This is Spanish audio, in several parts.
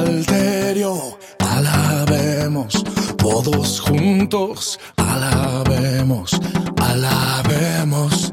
salterio, alabemos, todos juntos, alabemos, alabemos.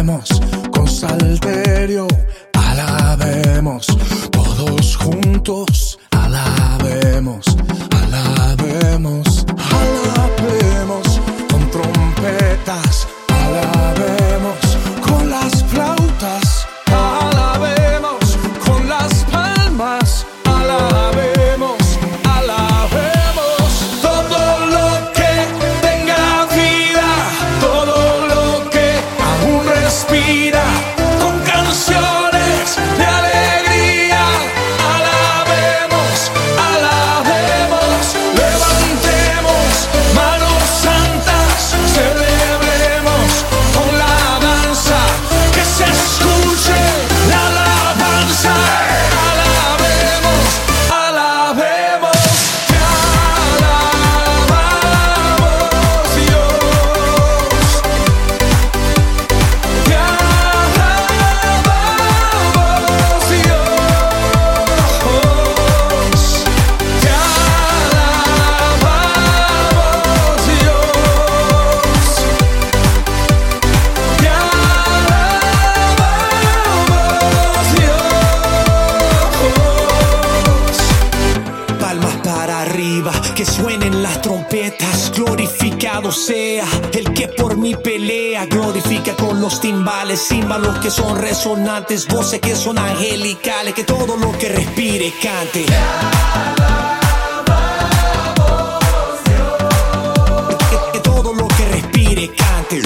Con salterio, alabemos, todos juntos alabemos. que suenen las trompetas, glorificado sea el que por mí pelea, glorifica con los timbales, címbalos que son resonantes, voces que son angelicales, que todo lo que respire cante. Que todo lo que respire cante.